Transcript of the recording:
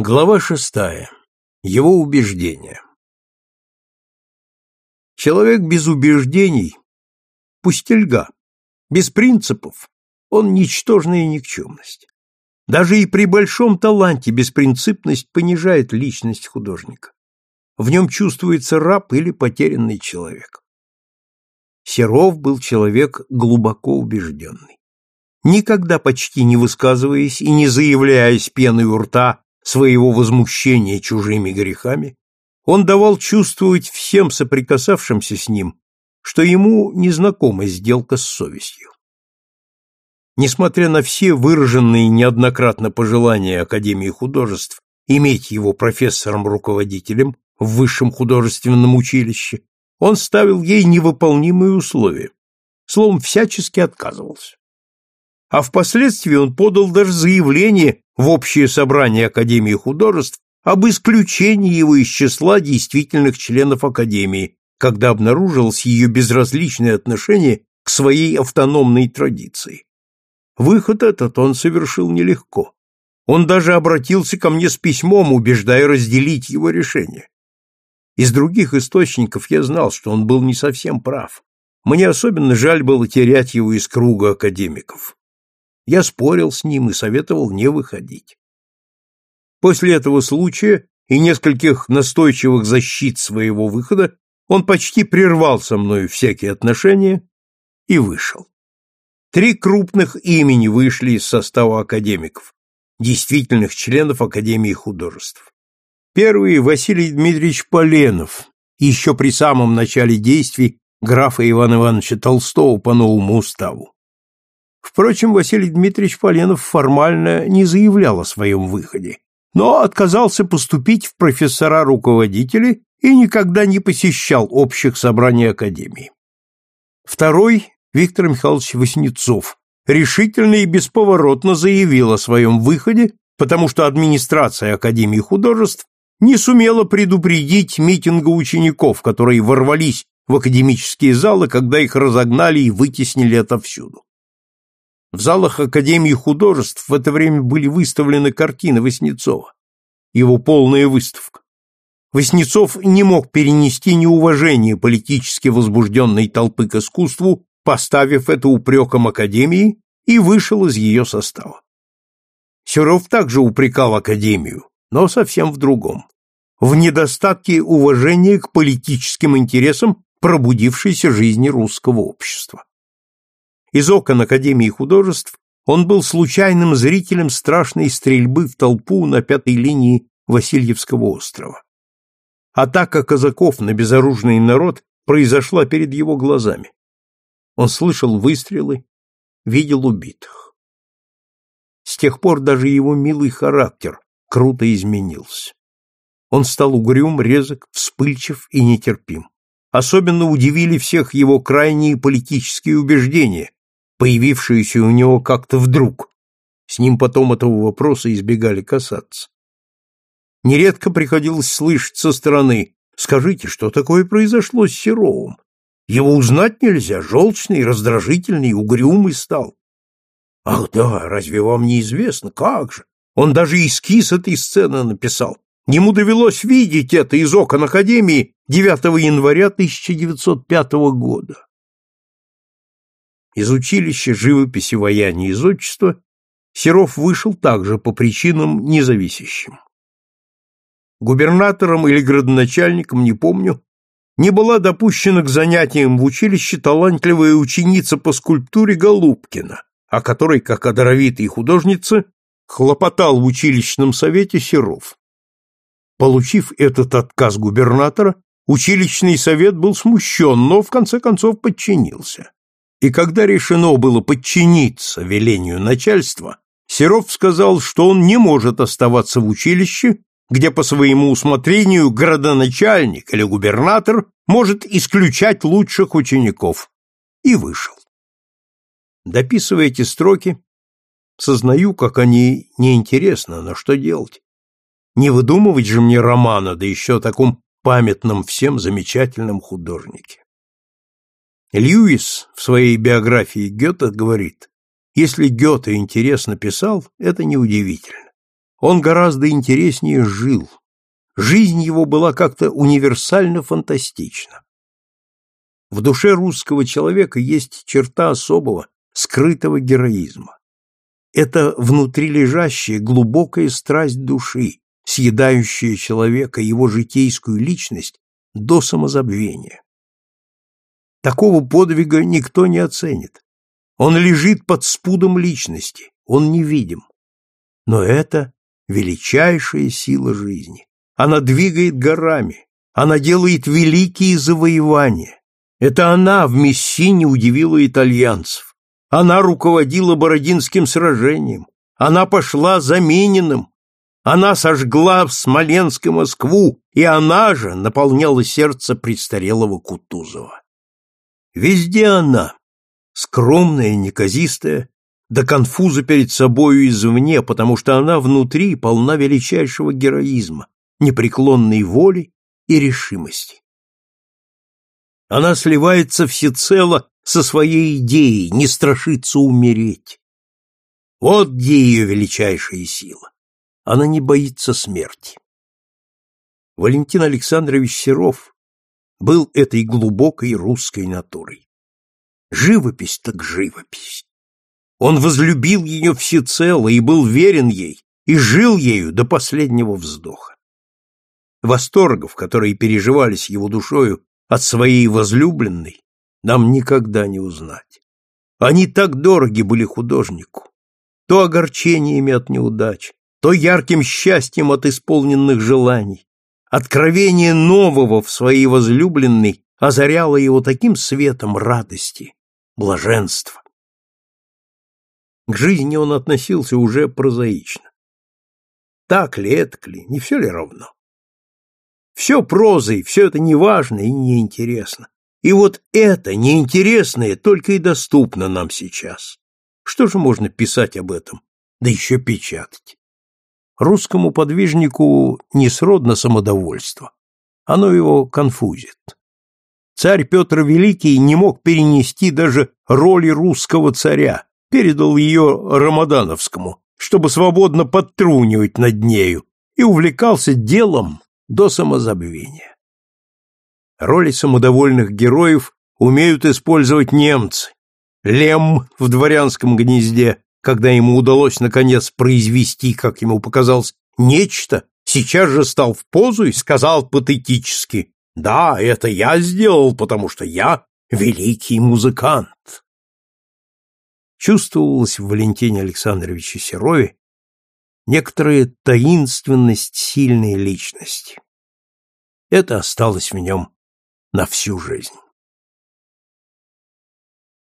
Глава шестая. Его убеждения. Человек без убеждений – пустельга, без принципов – он ничтожная никчемность. Даже и при большом таланте беспринципность понижает личность художника. В нем чувствуется раб или потерянный человек. Серов был человек глубоко убежденный. Никогда почти не высказываясь и не заявляясь пеной у рта своего возмущения чужими грехами, он давал чувствовать всем соприкасавшимся с ним, что ему незнакома сделка с совестью. Несмотря на все выраженные неоднократно пожелания Академии художеств иметь его профессором-руководителем в высшем художественном училище, он ставил ей невыполнимые условия, словом, всячески отказывался. А впоследствии он подал даже заявление в общее собрание Академии художеств об исключении его из числа действительных членов Академии, когда обнаружилось ее безразличное отношение к своей автономной традиции. Выход этот он совершил нелегко. Он даже обратился ко мне с письмом, убеждая разделить его решение. Из других источников я знал, что он был не совсем прав. Мне особенно жаль было терять его из круга академиков. Я спорил с ним и советовал не выходить. После этого случая и нескольких настойчивых защит своего выхода он почти прервал со мною всякие отношения и вышел. Три крупных имени вышли из состава академиков, действительных членов Академии художеств. Первый – Василий Дмитриевич Поленов, еще при самом начале действий графа Ивана Ивановича Толстого по новому уставу. Впрочем, Василий Дмитриевич Поленов формально не заявлял о своем выходе, но отказался поступить в профессора-руководители и никогда не посещал общих собраний Академии. Второй, Виктор Михайлович Васнецов, решительно и бесповоротно заявил о своем выходе, потому что администрация Академии художеств не сумела предупредить митинга учеников, которые ворвались в академические залы, когда их разогнали и вытеснили отовсюду. В залах Академии художеств в это время были выставлены картины Васнецова, его полная выставка. Васнецов не мог перенести неуважение политически возбужденной толпы к искусству, поставив это упреком Академии, и вышел из ее состава. Серов также упрекал Академию, но совсем в другом. В недостатке уважения к политическим интересам пробудившейся жизни русского общества. Из окон Академии художеств он был случайным зрителем страшной стрельбы в толпу на пятой линии Васильевского острова. Атака казаков на безоружный народ произошла перед его глазами. Он слышал выстрелы, видел убитых. С тех пор даже его милый характер круто изменился. Он стал угрюм, резок, вспыльчив и нетерпим. Особенно удивили всех его крайние политические убеждения, появившуюся у него как-то вдруг. С ним потом этого вопроса избегали касаться. Нередко приходилось слышать со стороны «Скажите, что такое произошло с Серовым? Его узнать нельзя, желчный, раздражительный, угрюмый стал». «Ах да, разве вам не известно? Как же? Он даже эскиз этой сцены написал. Ему довелось видеть это из окон Академии 9 января 1905 года из училища живописи, ваяния и зодчества Серов вышел также по причинам независящим. Губернатором или градоначальником, не помню, не была допущена к занятиям в училище талантливая ученица по скульптуре Голубкина, о которой, как о даровитой художнице, хлопотал в училищном совете Серов. Получив этот отказ губернатора, училищный совет был смущен, но в конце концов подчинился. И когда решено было подчиниться велению начальства, Серов сказал, что он не может оставаться в училище, где по своему усмотрению градоначальник или губернатор может исключать лучших учеников, и вышел. Дописывая эти строки, сознаю, как они неинтересны, но что делать? Не выдумывать же мне романа, да еще о таком памятном всем замечательном художнике. Льюис в своей биографии Гёте говорит, если Гёте интересно писал, это неудивительно. он гораздо интереснее жил. Жизнь его была как-то универсально фантастична. В душе русского человека есть черта особого, скрытого героизма. Это внутри лежащая глубокая страсть души, съедающая человека, его житейскую личность до самозабвения. Такого подвига никто не оценит. Он лежит под спудом личности, он невидим. Но это величайшая сила жизни. Она двигает горами, она делает великие завоевания. Это она в Мессине удивила итальянцев. Она руководила Бородинским сражением. Она пошла за Мининым. Она сожгла в Смоленске Москву, и она же наполняла сердце престарелого Кутузова. Везде она, скромная, неказистая, до конфуза перед собою извне, потому что она внутри полна величайшего героизма, непреклонной воли и решимости. Она сливается всецело со своей идеей, не страшится умереть. Вот где ее величайшая сила. Она не боится смерти. Валентин Александрович Серов был этой глубокой русской натурой. Живопись так живопись. Он возлюбил ее всецело и был верен ей, и жил ею до последнего вздоха. Восторгов, которые переживались его душою от своей возлюбленной, нам никогда не узнать. Они так дороги были художнику. То огорчениями от неудач, то ярким счастьем от исполненных желаний. Откровение нового в своей возлюбленной озаряло его таким светом радости, блаженства. К жизни он относился уже прозаично. Так ли, это ли, не все ли равно? Все прозой, все это неважно и неинтересно. И вот это неинтересное только и доступно нам сейчас. Что же можно писать об этом, да еще печатать? Русскому подвижнику не сродно самодовольство. Оно его конфузит. Царь Петр Великий не мог перенести даже роли русского царя, передал ее Рамадановскому, чтобы свободно подтрунивать над нею, и увлекался делом до самозабвения. Роли самодовольных героев умеют использовать немцы. Лем в дворянском гнезде, когда ему удалось наконец произвести, как ему показалось, нечто, сейчас же стал в позу и сказал патетически «Да, это я сделал, потому что я великий музыкант» чувствовалась в Валентине Александровиче Серове некоторая таинственность сильной личности. Это осталось в нем на всю жизнь.